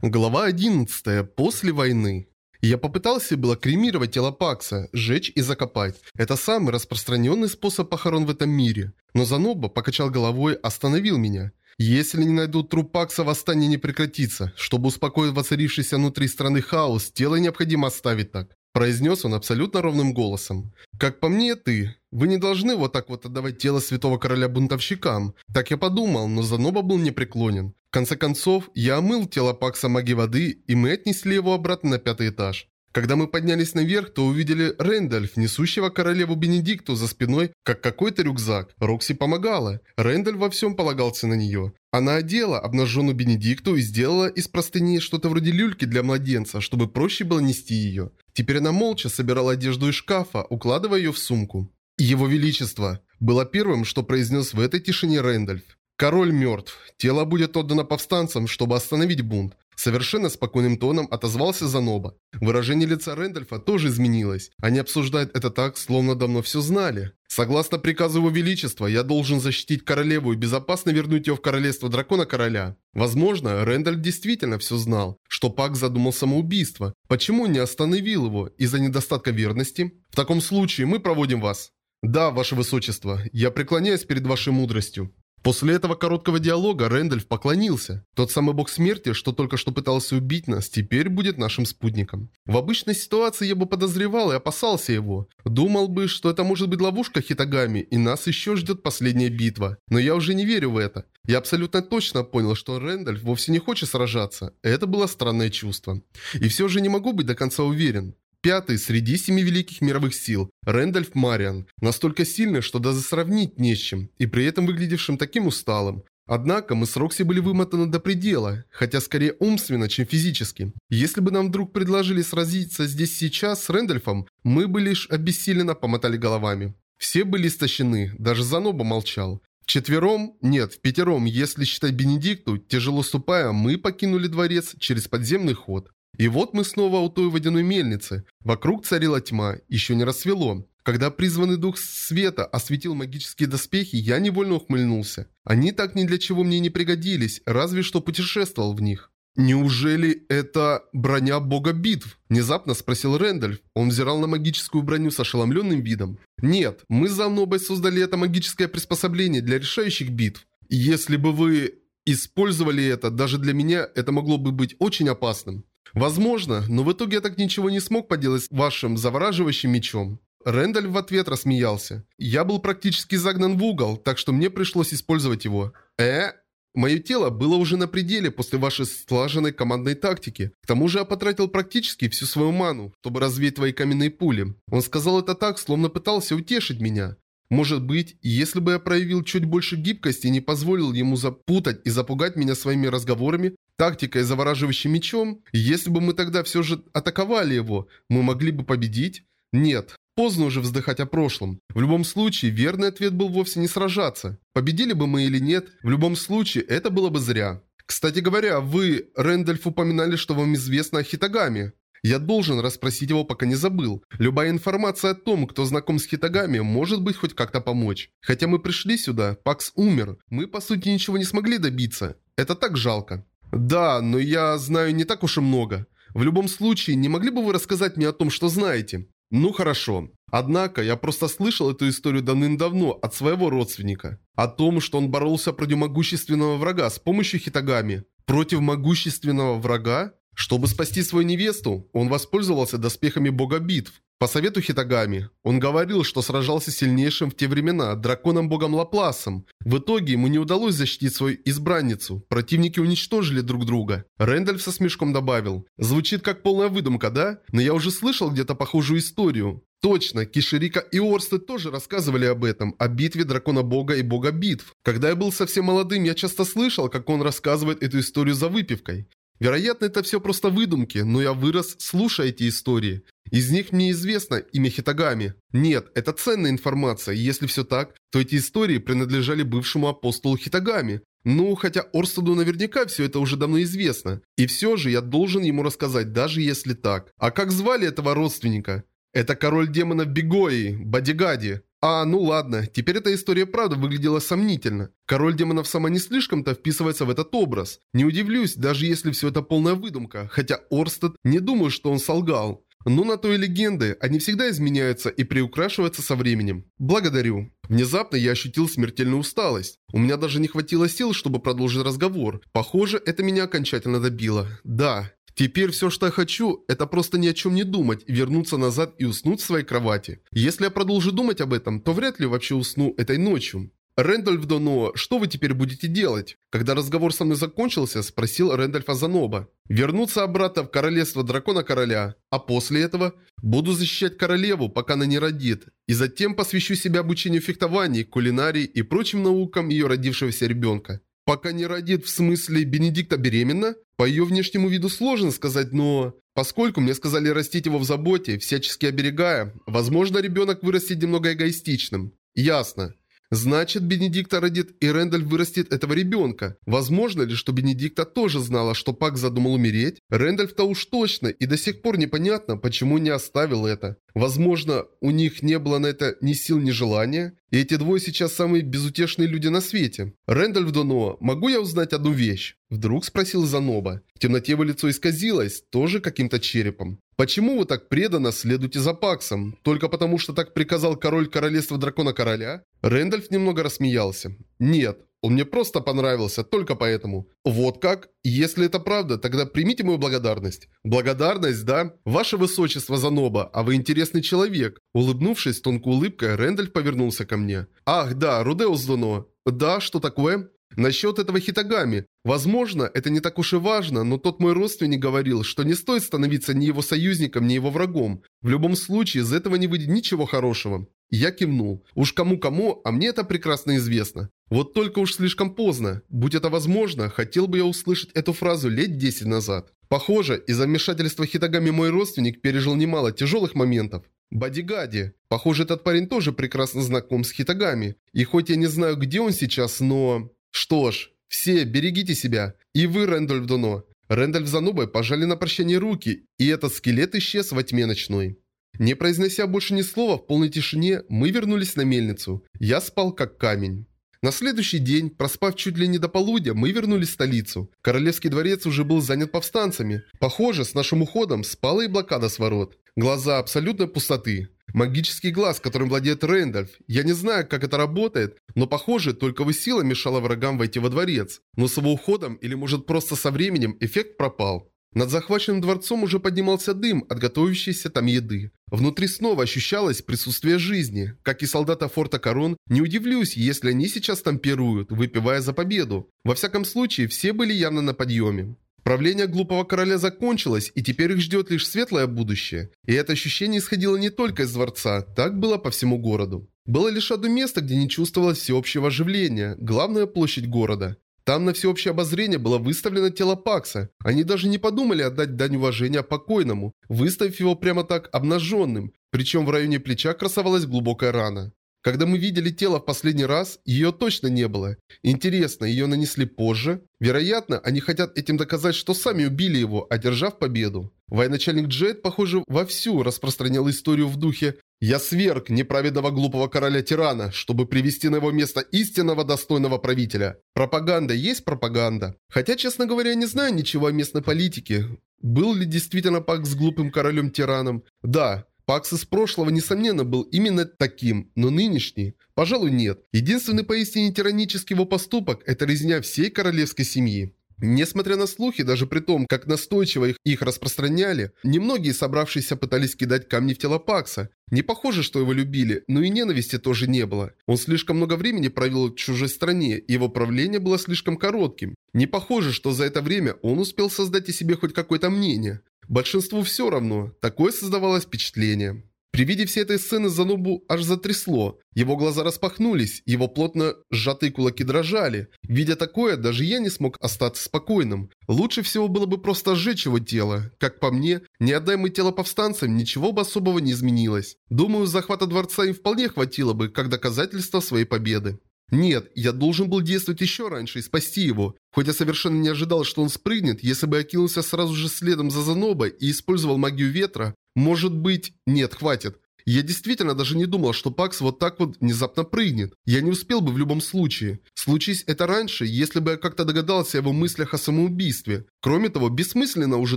Глава 11. После войны. Я попытался было кремировать тело Пакса, сжечь и закопать. Это самый распространенный способ похорон в этом мире. Но Заноба покачал головой, остановил меня. Если не найдут труп Пакса, восстание не прекратится. Чтобы успокоить воцарившийся внутри страны хаос, тело необходимо оставить так. Произнес он абсолютно ровным голосом. «Как по мне, ты, вы не должны вот так вот отдавать тело святого короля бунтовщикам». Так я подумал, но Заноба был непреклонен. В конце концов, я омыл тело Пакса маги воды, и мы отнесли его обратно на пятый этаж. Когда мы поднялись наверх, то увидели Рэндальф, несущего королеву Бенедикту за спиной, как какой-то рюкзак. Рокси помогала. Рэндальф во всем полагался на нее. Она одела обнаженную Бенедикту и сделала из простыни что-то вроде люльки для младенца, чтобы проще было нести ее. Теперь она молча собирала одежду из шкафа, укладывая ее в сумку. «Его Величество» было первым, что произнес в этой тишине Рэндальф. Король мертв. Тело будет отдано повстанцам, чтобы остановить бунт. Совершенно спокойным тоном отозвался Заноба. Выражение лица Рэндальфа тоже изменилось. Они обсуждают это так, словно давно все знали. Согласно приказу Его Величества, я должен защитить королеву и безопасно вернуть ее в королевство дракона-короля. Возможно, Рэндальф действительно все знал, что Пак задумал самоубийство. Почему не остановил его? Из-за недостатка верности? В таком случае мы проводим вас. Да, Ваше Высочество, я преклоняюсь перед вашей мудростью. После этого короткого диалога Рэндальф поклонился. Тот самый бог смерти, что только что пытался убить нас, теперь будет нашим спутником. В обычной ситуации я бы подозревал и опасался его. Думал бы, что это может быть ловушка Хитагами, и нас еще ждет последняя битва. Но я уже не верю в это. Я абсолютно точно понял, что Рэндальф вовсе не хочет сражаться. Это было странное чувство. И все же не могу быть до конца уверен. Пятый среди семи великих мировых сил, Рэндальф Мариан, настолько сильный, что даже сравнить не с чем, и при этом выглядевшим таким усталым. Однако мы с Рокси были вымотаны до предела, хотя скорее умственно, чем физически. Если бы нам вдруг предложили сразиться здесь сейчас с Рэндальфом, мы бы лишь обессиленно помотали головами. Все были истощены, даже Заноба молчал. Вчетвером, нет, в пятером, если считать Бенедикту, тяжело ступая, мы покинули дворец через подземный ход. И вот мы снова у той водяной мельницы. Вокруг царила тьма, еще не рассвело. Когда призванный дух света осветил магические доспехи, я невольно ухмыльнулся. Они так ни для чего мне не пригодились, разве что путешествовал в них. «Неужели это броня бога битв?» – внезапно спросил Рэндальф. Он взирал на магическую броню с ошеломленным видом. «Нет, мы с Занобой создали это магическое приспособление для решающих битв. Если бы вы использовали это, даже для меня это могло бы быть очень опасным. Возможно, но в итоге я так ничего не смог поделать с вашим завораживающим мечом. Рэндаль в ответ рассмеялся. Я был практически загнан в угол, так что мне пришлось использовать его. Э? Мое тело было уже на пределе после вашей слаженной командной тактики. К тому же я потратил практически всю свою ману, чтобы развеять твои каменные пули. Он сказал это так, словно пытался утешить меня. Может быть, если бы я проявил чуть больше гибкости и не позволил ему запутать и запугать меня своими разговорами, тактикой завораживающим мечом, если бы мы тогда все же атаковали его, мы могли бы победить? Нет, поздно уже вздыхать о прошлом. В любом случае, верный ответ был вовсе не сражаться. Победили бы мы или нет, в любом случае, это было бы зря. Кстати говоря, вы, Рэндальф, упоминали, что вам известно о Хитагаме. Я должен расспросить его, пока не забыл. Любая информация о том, кто знаком с Хитагами, может быть хоть как-то помочь. Хотя мы пришли сюда, Пакс умер. Мы, по сути, ничего не смогли добиться. Это так жалко. Да, но я знаю не так уж и много. В любом случае, не могли бы вы рассказать мне о том, что знаете? Ну хорошо. Однако, я просто слышал эту историю давным-давно от своего родственника. О том, что он боролся против могущественного врага с помощью Хитагами. Против могущественного врага? Чтобы спасти свою невесту, он воспользовался доспехами бога битв. По совету Хитагами, он говорил, что сражался сильнейшим в те времена драконом-богом Лапласом. В итоге ему не удалось защитить свою избранницу. Противники уничтожили друг друга. Рэндальф со смешком добавил. Звучит как полная выдумка, да? Но я уже слышал где-то похожую историю. Точно, Киширика и Орсты тоже рассказывали об этом, о битве дракона-бога и бога битв. Когда я был совсем молодым, я часто слышал, как он рассказывает эту историю за выпивкой. Вероятно, это все просто выдумки, но я вырос, слушая эти истории. Из них мне известно имя Хитагами. Нет, это ценная информация, если все так, то эти истории принадлежали бывшему апостолу Хитагами. Ну, хотя Орстаду наверняка все это уже давно известно. И все же я должен ему рассказать, даже если так. А как звали этого родственника? Это король демонов Бегои, Бадигади. А, ну ладно, теперь эта история правда выглядела сомнительно. Король демонов сама не слишком-то вписывается в этот образ. Не удивлюсь, даже если все это полная выдумка, хотя Орстед не думаю, что он солгал. Но на то и легенды, они всегда изменяются и приукрашиваются со временем. Благодарю. Внезапно я ощутил смертельную усталость. У меня даже не хватило сил, чтобы продолжить разговор. Похоже, это меня окончательно добило. Да, Теперь все, что я хочу, это просто ни о чем не думать, вернуться назад и уснуть в своей кровати. Если я продолжу думать об этом, то вряд ли вообще усну этой ночью. «Рэндольф Доно, что вы теперь будете делать?» Когда разговор со мной закончился, спросил Рэндольф Азаноба. «Вернуться обратно в королевство дракона-короля. А после этого буду защищать королеву, пока она не родит. И затем посвящу себя обучению фехтованию, кулинарии и прочим наукам ее родившегося ребенка. Пока не родит, в смысле, Бенедикта беременна? По ее внешнему виду сложно сказать, но... Поскольку мне сказали растить его в заботе, всячески оберегая, возможно, ребенок вырастет немного эгоистичным. Ясно. Значит, Бенедикта родит и Рэндальф вырастет этого ребенка. Возможно ли, что Бенедикта тоже знала, что Пак задумал умереть? Рэндальф-то уж точно, и до сих пор непонятно, почему не оставил это. Возможно, у них не было на это ни сил, ни желания. И эти двое сейчас самые безутешные люди на свете. Рэндальф Доно, могу я узнать одну вещь? Вдруг спросил Заноба. В темноте его лицо исказилось, тоже каким-то черепом. Почему вы так преданно следуете за Паксом? Только потому, что так приказал король королевства дракона короля? Рэндальф немного рассмеялся. Нет, он мне просто понравился, только поэтому. Вот как? Если это правда, тогда примите мою благодарность. Благодарность, да? Ваше высочество Заноба, а вы интересный человек. Улыбнувшись тонкой улыбкой, Рэндальф повернулся ко мне. Ах, да, Рудеус Доно. Да, что такое? Насчет этого Хитагами. Возможно, это не так уж и важно, но тот мой родственник говорил, что не стоит становиться ни его союзником, ни его врагом. В любом случае, из этого не выйдет ничего хорошего. Я кивнул. Уж кому-кому, а мне это прекрасно известно. Вот только уж слишком поздно. Будь это возможно, хотел бы я услышать эту фразу лет 10 назад. Похоже, из-за вмешательства Хитагами мой родственник пережил немало тяжелых моментов. Бодигади. Похоже, этот парень тоже прекрасно знаком с Хитагами. И хоть я не знаю, где он сейчас, но... Что ж, все, берегите себя. И вы, Рэндольф Доно. Рэндольф Занубой пожали на прощание руки, и этот скелет исчез во тьме ночной. Не произнося больше ни слова, в полной тишине, мы вернулись на мельницу. Я спал как камень. На следующий день, проспав чуть ли не до полудня, мы вернулись в столицу. Королевский дворец уже был занят повстанцами. Похоже, с нашим уходом спала и блокада с ворот. Глаза абсолютной пустоты. Магический глаз, которым владеет Рэндальф. Я не знаю, как это работает, но похоже, только его сила мешала врагам войти во дворец. Но с его уходом, или может просто со временем, эффект пропал. Над захваченным дворцом уже поднимался дым от готовящейся там еды. Внутри снова ощущалось присутствие жизни. Как и солдата форта Корон, не удивлюсь, если они сейчас там пируют, выпивая за победу. Во всяком случае, все были явно на подъеме. Правление глупого короля закончилось, и теперь их ждет лишь светлое будущее. И это ощущение исходило не только из дворца, так было по всему городу. Было лишь одно место, где не чувствовалось всеобщего оживления, главная площадь города. Там на всеобщее обозрение было выставлено тело Пакса. Они даже не подумали отдать дань уважения покойному, выставив его прямо так обнаженным, причем в районе плеча красовалась глубокая рана. Когда мы видели тело в последний раз, ее точно не было. Интересно, ее нанесли позже? Вероятно, они хотят этим доказать, что сами убили его, одержав победу. Военачальник Джет, похоже, вовсю распространял историю в духе «Я сверг неправедного глупого короля-тирана, чтобы привести на его место истинного достойного правителя». Пропаганда есть пропаганда. Хотя, честно говоря, не знаю ничего о местной политике. Был ли действительно пак с глупым королем-тираном? Да, Пакс из прошлого, несомненно, был именно таким, но нынешний, пожалуй, нет. Единственный поистине тиранический его поступок – это резня всей королевской семьи. Несмотря на слухи, даже при том, как настойчиво их, их распространяли, немногие собравшиеся пытались кидать камни в тело Пакса. Не похоже, что его любили, но и ненависти тоже не было. Он слишком много времени провел в чужой стране, и его правление было слишком коротким. Не похоже, что за это время он успел создать о себе хоть какое-то мнение. Большинству все равно, такое создавалось впечатление. При виде всей этой сцены Занобу аж затрясло. Его глаза распахнулись, его плотно сжатые кулаки дрожали. Видя такое, даже я не смог остаться спокойным. Лучше всего было бы просто сжечь его тело. Как по мне, не отдай мы тело повстанцам, ничего бы особого не изменилось. Думаю, захвата дворца им вполне хватило бы, как доказательство своей победы. Нет, я должен был действовать еще раньше и спасти его. Хоть я совершенно не ожидал, что он спрыгнет, если бы я кинулся сразу же следом за Занобой и использовал магию ветра, может быть... Нет, хватит. Я действительно даже не думал, что Пакс вот так вот внезапно прыгнет. Я не успел бы в любом случае. Случись это раньше, если бы я как-то догадался о его мыслях о самоубийстве. Кроме того, бессмысленно уже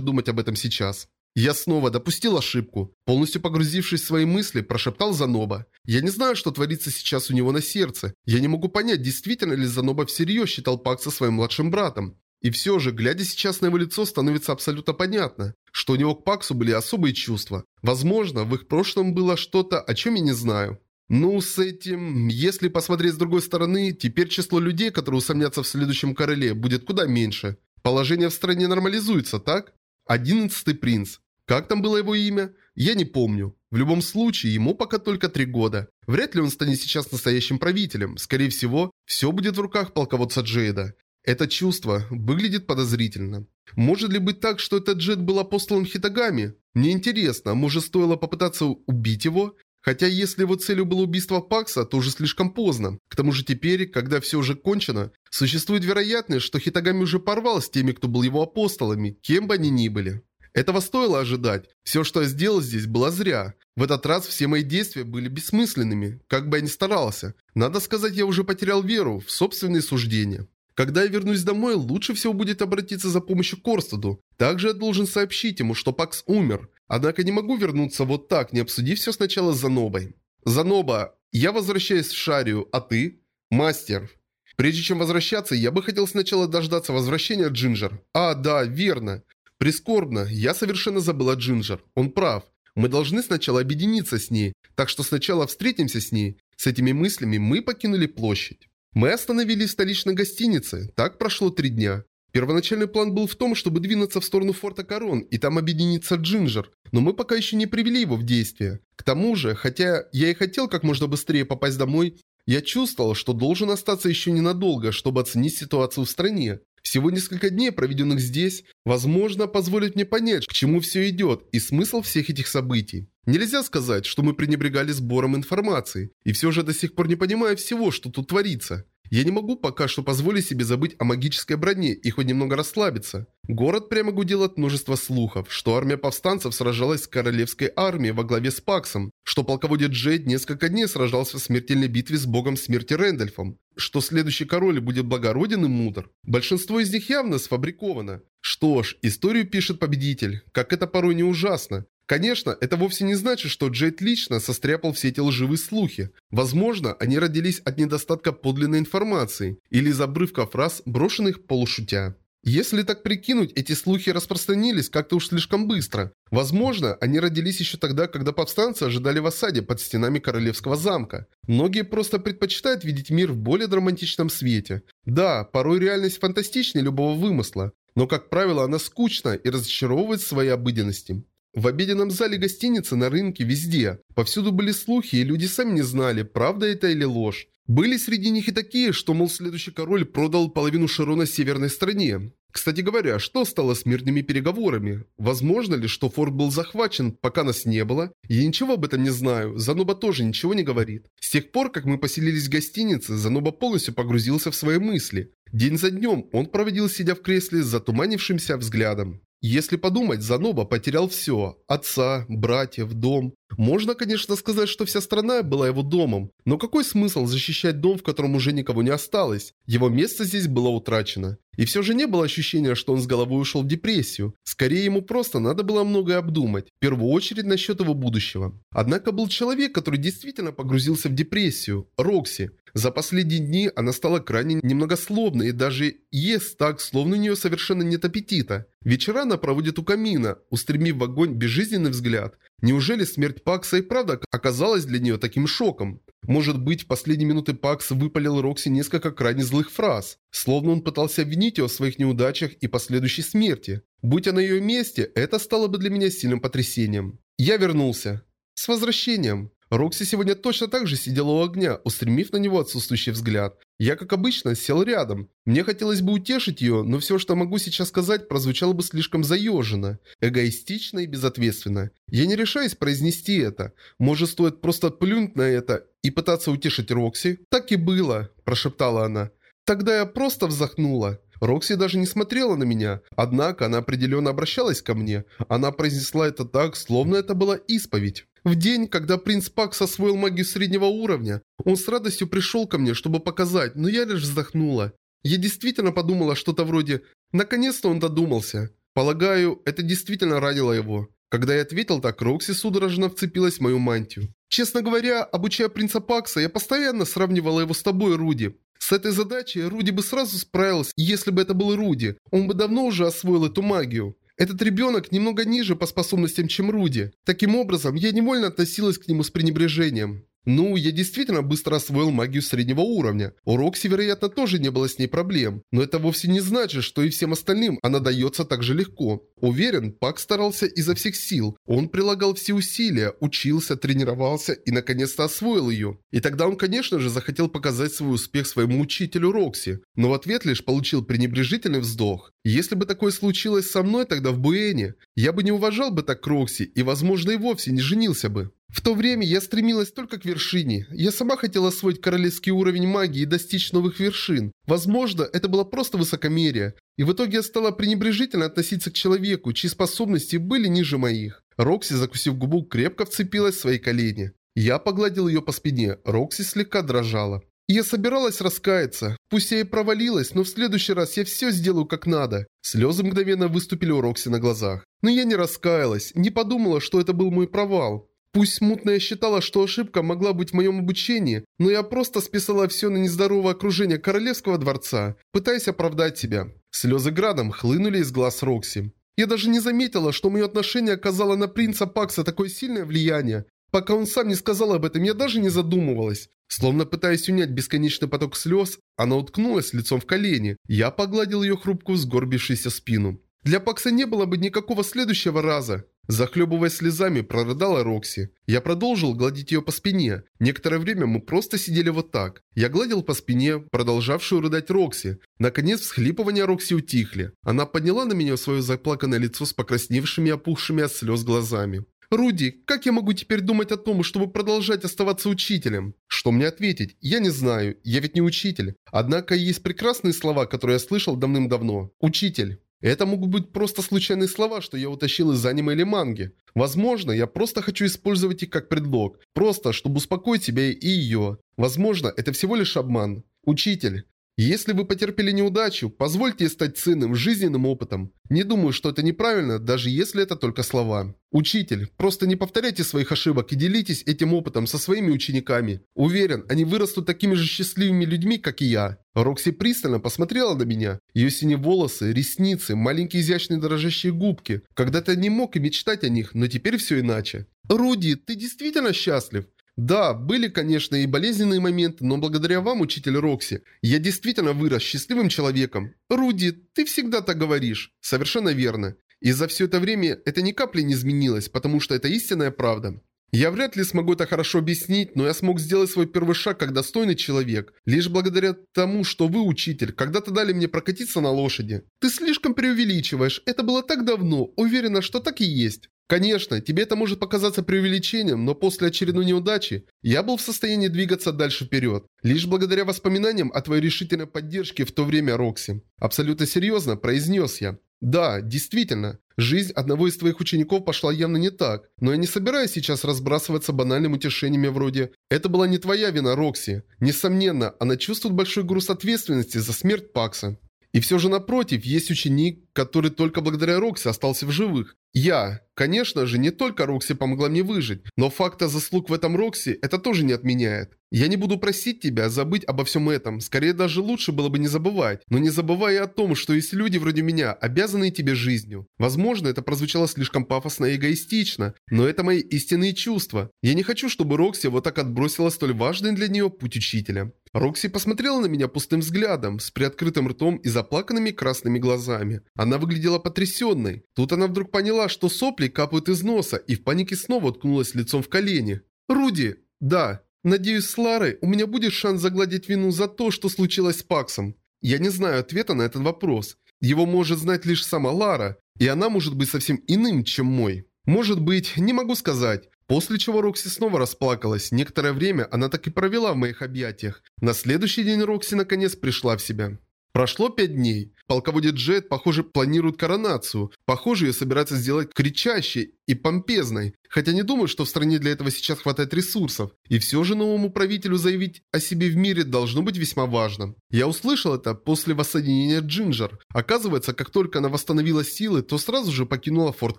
думать об этом сейчас. Я снова допустил ошибку. Полностью погрузившись в свои мысли, прошептал Заноба. Я не знаю, что творится сейчас у него на сердце. Я не могу понять, действительно ли Заноба всерьез считал Пакса своим младшим братом. И все же, глядя сейчас на его лицо, становится абсолютно понятно, что у него к Паксу были особые чувства. Возможно, в их прошлом было что-то, о чем я не знаю. Ну, с этим, если посмотреть с другой стороны, теперь число людей, которые усомнятся в следующем короле, будет куда меньше. Положение в стране нормализуется, так? Одиннадцатый принц. Как там было его имя? Я не помню. В любом случае, ему пока только три года. Вряд ли он станет сейчас настоящим правителем. Скорее всего, все будет в руках полководца Джейда. Это чувство выглядит подозрительно. Может ли быть так, что этот Джет был апостолом Хитагами? Мне интересно, может стоило попытаться убить его? Хотя если его целью было убийство Пакса, то уже слишком поздно. К тому же теперь, когда все уже кончено, существует вероятность, что Хитагами уже порвал с теми, кто был его апостолами, кем бы они ни были. Этого стоило ожидать. Все, что я сделал здесь, было зря. В этот раз все мои действия были бессмысленными, как бы я ни старался. Надо сказать, я уже потерял веру в собственные суждения. Когда я вернусь домой, лучше всего будет обратиться за помощью к Корстаду. Также я должен сообщить ему, что Пакс умер. Однако не могу вернуться вот так, не обсудив все сначала с Занобой. Заноба, я возвращаюсь в Шарию, а ты? Мастер. Прежде чем возвращаться, я бы хотел сначала дождаться возвращения Джинджер. А, да, верно. Прискорбно, я совершенно забыл о Джинджер. Он прав. Мы должны сначала объединиться с ней, так что сначала встретимся с ней. С этими мыслями мы покинули площадь. Мы остановились в столичной гостинице. Так прошло три дня. Первоначальный план был в том, чтобы двинуться в сторону форта Корон и там объединиться Джинджер, но мы пока еще не привели его в действие. К тому же, хотя я и хотел как можно быстрее попасть домой, я чувствовал, что должен остаться еще ненадолго, чтобы оценить ситуацию в стране. Всего несколько дней, проведенных здесь, возможно, позволит мне понять, к чему все идет и смысл всех этих событий. Нельзя сказать, что мы пренебрегали сбором информации, и все же до сих пор не понимаю всего, что тут творится. Я не могу пока что позволить себе забыть о магической броне и хоть немного расслабиться. Город прямо гудел от множества слухов, что армия повстанцев сражалась с королевской армией во главе с Паксом, что полководец Джейд несколько дней сражался в смертельной битве с богом смерти Рэндольфом, что следующий король будет благороден и мудр. Большинство из них явно сфабриковано. Что ж, историю пишет победитель, как это порой не ужасно. Конечно, это вовсе не значит, что Джейд лично состряпал все эти лживые слухи. Возможно, они родились от недостатка подлинной информации или из обрывка фраз, брошенных полушутя. Если так прикинуть, эти слухи распространились как-то уж слишком быстро. Возможно, они родились еще тогда, когда повстанцы ожидали в осаде под стенами королевского замка. Многие просто предпочитают видеть мир в более драматичном свете. Да, порой реальность фантастичнее любого вымысла, но, как правило, она скучна и разочаровывает своей обыденности. В обеденном зале гостиницы, на рынке, везде. Повсюду были слухи, и люди сами не знали, правда это или ложь. Были среди них и такие, что, мол, следующий король продал половину Широна северной стране. Кстати говоря, что стало с мирными переговорами? Возможно ли, что форт был захвачен, пока нас не было? Я ничего об этом не знаю, Заноба тоже ничего не говорит. С тех пор, как мы поселились в гостинице, Заноба полностью погрузился в свои мысли. День за днем он проводил, сидя в кресле с затуманившимся взглядом. Если подумать, Заноба потерял все – отца, братьев, дом. Можно, конечно, сказать, что вся страна была его домом, но какой смысл защищать дом, в котором уже никого не осталось? Его место здесь было утрачено. И все же не было ощущения, что он с головой ушел в депрессию. Скорее, ему просто надо было многое обдумать, в первую очередь насчет его будущего. Однако был человек, который действительно погрузился в депрессию – Рокси. За последние дни она стала крайне немногословной и даже ест так, словно у нее совершенно нет аппетита. Вечера она проводит у камина, устремив в огонь безжизненный взгляд. Неужели смерть Пакса и правда оказалась для нее таким шоком? Может быть, в последние минуты Пакс выпалил Рокси несколько крайне злых фраз, словно он пытался обвинить ее в своих неудачах и последующей смерти. Будь она на ее месте, это стало бы для меня сильным потрясением. Я вернулся. С возвращением. Рокси сегодня точно так же сидела у огня, устремив на него отсутствующий взгляд. Я, как обычно, сел рядом. Мне хотелось бы утешить ее, но все, что могу сейчас сказать, прозвучало бы слишком заезженно, эгоистично и безответственно. Я не решаюсь произнести это. Может, стоит просто плюнуть на это и пытаться утешить Рокси? Так и было, прошептала она. Тогда я просто вздохнула. Рокси даже не смотрела на меня, однако она определенно обращалась ко мне. Она произнесла это так, словно это была исповедь. В день, когда принц Пакс освоил магию среднего уровня, он с радостью пришел ко мне, чтобы показать, но я лишь вздохнула. Я действительно подумала что-то вроде «наконец-то он додумался». Полагаю, это действительно ранило его. Когда я ответил так, Рокси судорожно вцепилась в мою мантию. Честно говоря, обучая принца Пакса, я постоянно сравнивала его с тобой, Руди. С этой задачей Руди бы сразу справился, если бы это был Руди. Он бы давно уже освоил эту магию. Этот ребенок немного ниже по способностям, чем Руди. Таким образом, я невольно относилась к нему с пренебрежением. Ну, я действительно быстро освоил магию среднего уровня. У Рокси, вероятно, тоже не было с ней проблем. Но это вовсе не значит, что и всем остальным она дается так же легко. Уверен, Пак старался изо всех сил. Он прилагал все усилия, учился, тренировался и наконец-то освоил ее. И тогда он, конечно же, захотел показать свой успех своему учителю Рокси. Но в ответ лишь получил пренебрежительный вздох. Если бы такое случилось со мной тогда в Буэне, я бы не уважал бы так Рокси и, возможно, и вовсе не женился бы. В то время я стремилась только к вершине. Я сама хотела освоить королевский уровень магии и достичь новых вершин. Возможно, это было просто высокомерие. И в итоге я стала пренебрежительно относиться к человеку, чьи способности были ниже моих. Рокси, закусив губу, крепко вцепилась в свои колени. Я погладил ее по спине. Рокси слегка дрожала. Я собиралась раскаяться. Пусть я и провалилась, но в следующий раз я все сделаю как надо. Слезы мгновенно выступили у Рокси на глазах. Но я не раскаялась, не подумала, что это был мой провал. Пусть смутно я считала, что ошибка могла быть в моем обучении, но я просто списала все на нездоровое окружение королевского дворца, пытаясь оправдать себя. Слезы градом хлынули из глаз Рокси. Я даже не заметила, что мое отношение оказало на принца Пакса такое сильное влияние. Пока он сам не сказал об этом, я даже не задумывалась. Словно пытаясь унять бесконечный поток слез, она уткнулась лицом в колени. Я погладил ее хрупкую сгорбившуюся спину. Для Пакса не было бы никакого следующего раза. Захлебываясь слезами, прорыдала Рокси. Я продолжил гладить ее по спине. Некоторое время мы просто сидели вот так. Я гладил по спине, продолжавшую рыдать Рокси. Наконец всхлипывания Рокси утихли. Она подняла на меня свое заплаканное лицо с покрасневшими и опухшими от слез глазами. «Руди, как я могу теперь думать о том, чтобы продолжать оставаться учителем?» Что мне ответить? Я не знаю, я ведь не учитель. Однако есть прекрасные слова, которые я слышал давным-давно. Учитель. Это могут быть просто случайные слова, что я утащил из аниме или манги. Возможно, я просто хочу использовать их как предлог. Просто, чтобы успокоить себя и ее. Возможно, это всего лишь обман. Учитель. Если вы потерпели неудачу, позвольте стать ценным, жизненным опытом. Не думаю, что это неправильно, даже если это только слова. Учитель, просто не повторяйте своих ошибок и делитесь этим опытом со своими учениками. Уверен, они вырастут такими же счастливыми людьми, как и я. Рокси пристально посмотрела на меня. Ее синие волосы, ресницы, маленькие изящные дрожащие губки. Когда-то не мог и мечтать о них, но теперь все иначе. «Руди, ты действительно счастлив?» Да, были, конечно, и болезненные моменты, но благодаря вам, учитель Рокси, я действительно вырос счастливым человеком. Руди, ты всегда так говоришь. Совершенно верно. И за все это время это ни капли не изменилось, потому что это истинная правда. Я вряд ли смогу это хорошо объяснить, но я смог сделать свой первый шаг как достойный человек, лишь благодаря тому, что вы, учитель, когда-то дали мне прокатиться на лошади. Ты слишком преувеличиваешь, это было так давно, уверена, что так и есть. Конечно, тебе это может показаться преувеличением, но после очередной неудачи я был в состоянии двигаться дальше вперед. Лишь благодаря воспоминаниям о твоей решительной поддержке в то время, Рокси. Абсолютно серьезно произнес я. Да, действительно, жизнь одного из твоих учеников пошла явно не так, но я не собираюсь сейчас разбрасываться банальными утешениями вроде «Это была не твоя вина, Рокси». Несомненно, она чувствует большой груз ответственности за смерть Пакса. И все же напротив, есть ученик, который только благодаря Рокси остался в живых. Я. Конечно же, не только Рокси помогла мне выжить, но факта заслуг в этом Рокси это тоже не отменяет. Я не буду просить тебя забыть обо всем этом, скорее даже лучше было бы не забывать, но не забывай о том, что есть люди вроде меня, обязанные тебе жизнью. Возможно, это прозвучало слишком пафосно и эгоистично, но это мои истинные чувства. Я не хочу, чтобы Рокси вот так отбросила столь важный для нее путь учителя. Рокси посмотрела на меня пустым взглядом, с приоткрытым ртом и заплаканными красными глазами. Она выглядела потрясенной. Тут она вдруг поняла, что сопли капают из носа, и в панике снова уткнулась лицом в колени. «Руди!» «Да!» Надеюсь, с Ларой у меня будет шанс загладить вину за то, что случилось с Паксом. Я не знаю ответа на этот вопрос. Его может знать лишь сама Лара, и она может быть совсем иным, чем мой. Может быть, не могу сказать. После чего Рокси снова расплакалась. Некоторое время она так и провела в моих объятиях. На следующий день Рокси наконец пришла в себя. Прошло пять дней. Полководец Джет, похоже, планирует коронацию. Похоже, ее собирается сделать кричащей и помпезной. Хотя не думаю, что в стране для этого сейчас хватает ресурсов. И все же новому правителю заявить о себе в мире должно быть весьма важно. Я услышал это после воссоединения Джинджер. Оказывается, как только она восстановила силы, то сразу же покинула Форт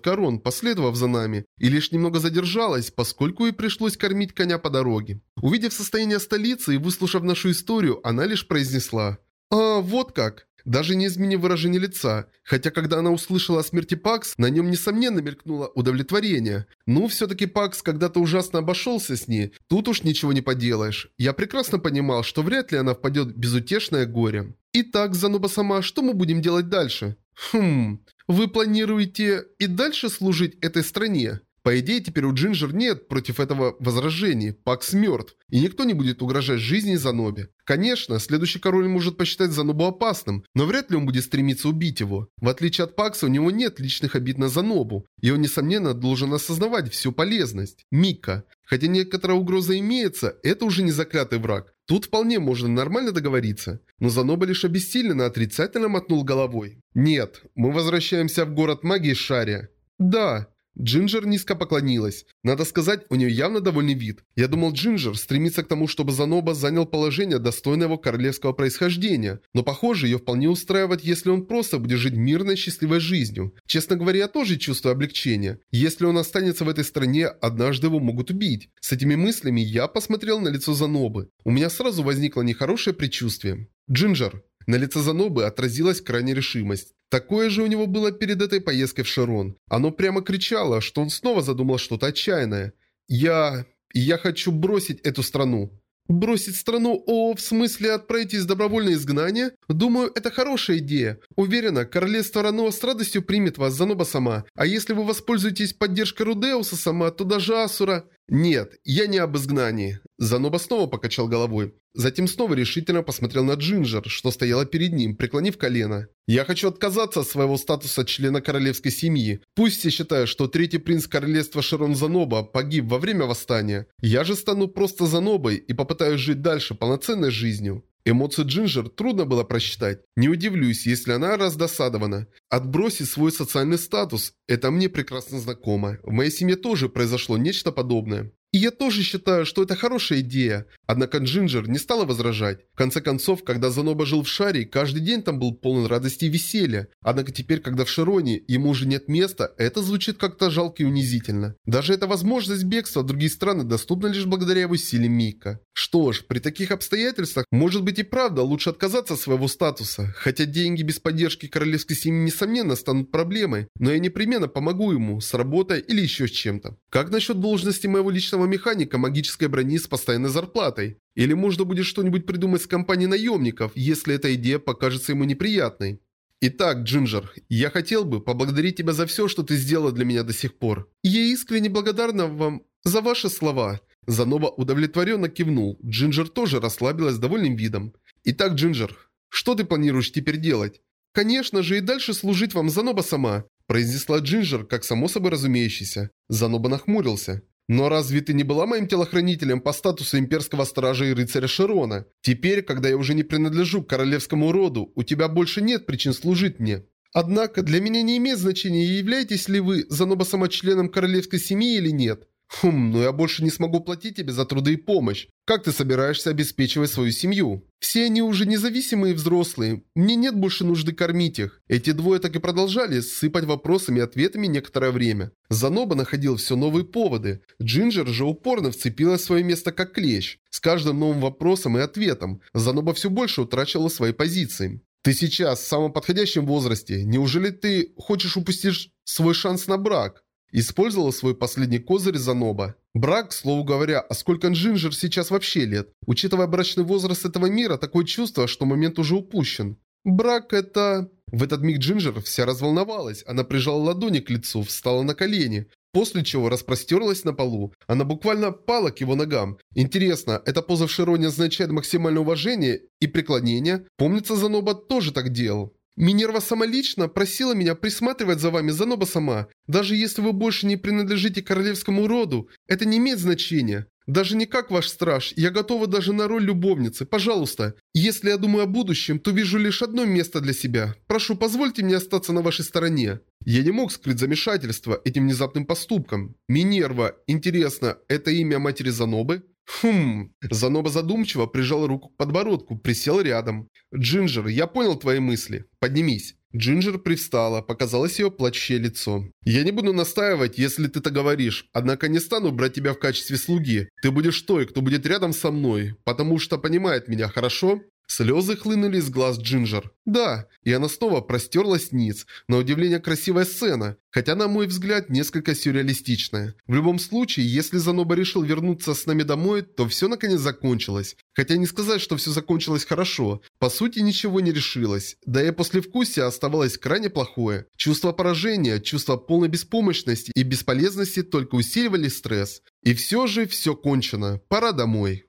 Корон, последовав за нами. И лишь немного задержалась, поскольку ей пришлось кормить коня по дороге. Увидев состояние столицы и выслушав нашу историю, она лишь произнесла «А, вот как!» Даже не изменив выражение лица, хотя когда она услышала о смерти Пакс, на нем несомненно мелькнуло удовлетворение. Ну, все-таки Пакс когда-то ужасно обошелся с ней, тут уж ничего не поделаешь. Я прекрасно понимал, что вряд ли она впадет в безутешное горе. Итак, Зануба сама, что мы будем делать дальше? Хм, вы планируете и дальше служить этой стране? По идее, теперь у Джинджер нет против этого возражений. Пакс мертв, и никто не будет угрожать жизни Занобе. Конечно, следующий король может посчитать Занобу опасным, но вряд ли он будет стремиться убить его. В отличие от Пакса, у него нет личных обид на Занобу, и он, несомненно, должен осознавать всю полезность. Мика. Хотя некоторая угроза имеется, это уже не заклятый враг. Тут вполне можно нормально договориться. Но Заноба лишь обессиленно отрицательно мотнул головой. Нет, мы возвращаемся в город магии Шария. Да, Джинджер низко поклонилась. Надо сказать, у нее явно довольный вид. Я думал, Джинджер стремится к тому, чтобы Заноба занял положение достойное его королевского происхождения. Но похоже, ее вполне устраивает, если он просто будет жить мирной, счастливой жизнью. Честно говоря, я тоже чувствую облегчение. Если он останется в этой стране, однажды его могут убить. С этими мыслями я посмотрел на лицо Занобы. У меня сразу возникло нехорошее предчувствие. Джинджер. На лице Занобы отразилась крайняя решимость. Такое же у него было перед этой поездкой в Широн. Оно прямо кричало, что он снова задумал что-то отчаянное. «Я... я хочу бросить эту страну». Бросить страну, о, в смысле отправить из добровольное изгнание? Думаю, это хорошая идея. Уверена, королевство Рано с радостью примет вас, Заноба сама. А если вы воспользуетесь поддержкой Рудеуса сама, то даже Асура... Нет, я не об изгнании. Заноба снова покачал головой. Затем снова решительно посмотрел на Джинджер, что стояла перед ним, преклонив колено. «Я хочу отказаться от своего статуса члена королевской семьи. Пусть все считают, что третий принц королевства Широн Заноба погиб во время восстания. Я же стану просто Занобой и попытаюсь жить дальше полноценной жизнью». Эмоции Джинджер трудно было просчитать. Не удивлюсь, если она раздосадована. Отбросить свой социальный статус – это мне прекрасно знакомо. В моей семье тоже произошло нечто подобное. И я тоже считаю, что это хорошая идея. Однако Джинджер не стала возражать. В конце концов, когда Заноба жил в Шаре, каждый день там был полон радости и веселья. Однако теперь, когда в Широне ему уже нет места, это звучит как-то жалко и унизительно. Даже эта возможность бегства в другие страны доступна лишь благодаря его силе Мика. Что ж, при таких обстоятельствах, может быть и правда лучше отказаться от своего статуса. Хотя деньги без поддержки королевской семьи несомненно станут проблемой, но я непременно помогу ему, с работой или еще с чем-то. Как насчет должности моего личного механика магической брони с постоянной зарплатой. Или можно будет что-нибудь придумать с компанией наемников, если эта идея покажется ему неприятной. Итак, Джинджер, я хотел бы поблагодарить тебя за все, что ты сделала для меня до сих пор. Я искренне благодарна вам за ваши слова. Заноба удовлетворенно кивнул. Джинджер тоже расслабилась с довольным видом. Итак, Джинджер, что ты планируешь теперь делать? Конечно же, и дальше служить вам Заноба сама, произнесла Джинджер, как само собой разумеющийся. Заноба нахмурился. Но разве ты не была моим телохранителем по статусу имперского стража и рыцаря Широна? Теперь, когда я уже не принадлежу к королевскому роду, у тебя больше нет причин служить мне. Однако для меня не имеет значения, являетесь ли вы Заноба сама членом королевской семьи или нет. Хм, ну я больше не смогу платить тебе за труды и помощь. Как ты собираешься обеспечивать свою семью? Все они уже независимые взрослые. Мне нет больше нужды кормить их. Эти двое так и продолжали сыпать вопросами и ответами некоторое время. Заноба находил все новые поводы. Джинджер же упорно вцепилась в свое место как клещ. С каждым новым вопросом и ответом Заноба все больше утрачивала свои позиции. Ты сейчас в самом подходящем возрасте. Неужели ты хочешь упустить свой шанс на брак? Использовала свой последний козырь Заноба. Брак, к слову говоря, а сколько Джинджер сейчас вообще лет? Учитывая брачный возраст этого мира, такое чувство, что момент уже упущен. Брак это... В этот миг Джинджер вся разволновалась. Она прижала ладони к лицу, встала на колени. После чего распростерлась на полу. Она буквально пала к его ногам. Интересно, эта поза в Широне означает максимальное уважение и преклонение? Помнится, Заноба тоже так делал. Минерва самолично просила меня присматривать за вами, Заноба сама. Даже если вы больше не принадлежите королевскому роду, это не имеет значения. Даже не как ваш страж, я готова даже на роль любовницы, пожалуйста. Если я думаю о будущем, то вижу лишь одно место для себя. Прошу, позвольте мне остаться на вашей стороне. Я не мог скрыть замешательство этим внезапным поступком. Минерва, интересно, это имя матери Занобы? Хм. Заноба задумчиво прижал руку к подбородку, присел рядом. Джинджер, я понял твои мысли. Поднимись. Джинджер привстала, показалось ее плачущее лицо. «Я не буду настаивать, если ты так говоришь, однако не стану брать тебя в качестве слуги. Ты будешь той, кто будет рядом со мной, потому что понимает меня, хорошо?» Слезы хлынули из глаз Джинджер. Да, и она снова простерлась ниц. На удивление красивая сцена, хотя на мой взгляд несколько сюрреалистичная. В любом случае, если Заноба решил вернуться с нами домой, то все наконец закончилось. Хотя не сказать, что все закончилось хорошо. По сути, ничего не решилось. Да и послевкусие оставалось крайне плохое. Чувство поражения, чувство полной беспомощности и бесполезности только усиливали стресс. И все же все кончено. Пора домой.